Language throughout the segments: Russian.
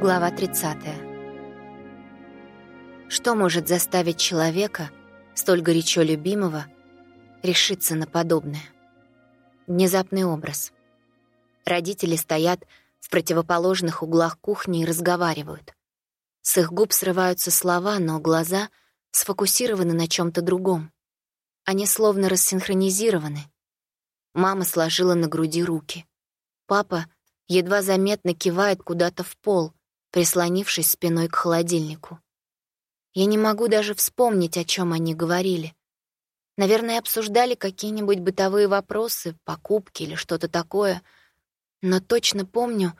Глава 30. Что может заставить человека, столь горячо любимого, решиться на подобное? Внезапный образ. Родители стоят в противоположных углах кухни и разговаривают. С их губ срываются слова, но глаза сфокусированы на чем то другом. Они словно рассинхронизированы. Мама сложила на груди руки. Папа едва заметно кивает куда-то в пол, прислонившись спиной к холодильнику. Я не могу даже вспомнить, о чем они говорили. Наверное, обсуждали какие-нибудь бытовые вопросы, покупки или что-то такое, но точно помню,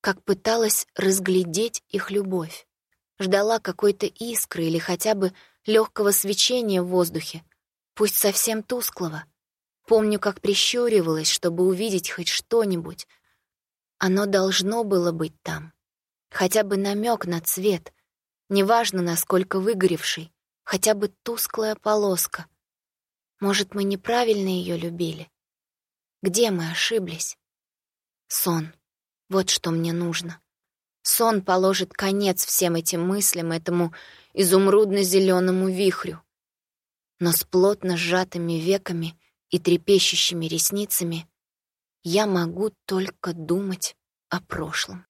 как пыталась разглядеть их любовь. Ждала какой-то искры или хотя бы легкого свечения в воздухе, пусть совсем тусклого. Помню, как прищуривалась, чтобы увидеть хоть что-нибудь. Оно должно было быть там. Хотя бы намек на цвет, неважно, насколько выгоревший, хотя бы тусклая полоска. Может, мы неправильно ее любили? Где мы ошиблись? Сон. Вот что мне нужно. Сон положит конец всем этим мыслям, этому изумрудно зеленому вихрю. Но с плотно сжатыми веками и трепещущими ресницами я могу только думать о прошлом.